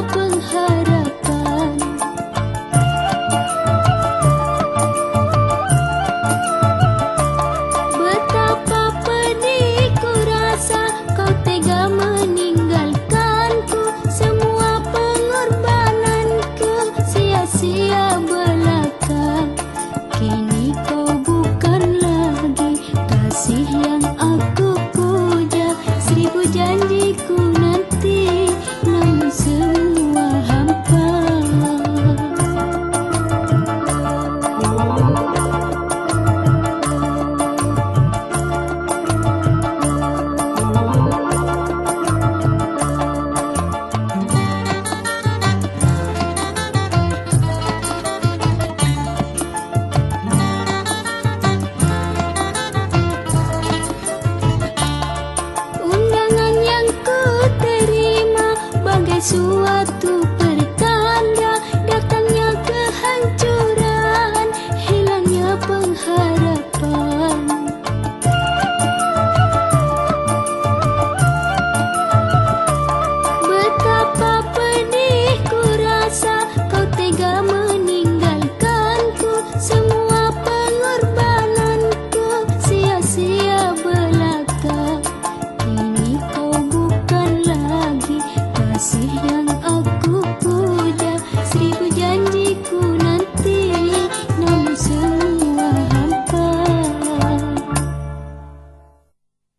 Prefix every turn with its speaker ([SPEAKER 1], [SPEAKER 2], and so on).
[SPEAKER 1] hilangnya pengharapan. Suatu aku